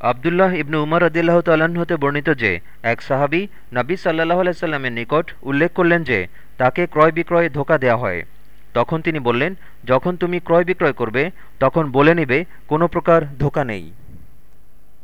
আবদুল্লাহ ইবনু উমর রদিল্লাহ হতে বর্ণিত যে, এক সাহাবি নাবী সাল্লাহ আলাইস্লামের নিকট উল্লেখ করলেন যে, তাকে ক্রয় বিক্রয়ে ধোকা দেওয়া হয়। তখন তিনি বললেন, যখন তুমি ক্রয় বিক্রয় করবে, তখন বলে নিবে, কোনো প্রকার ধোকা নেই।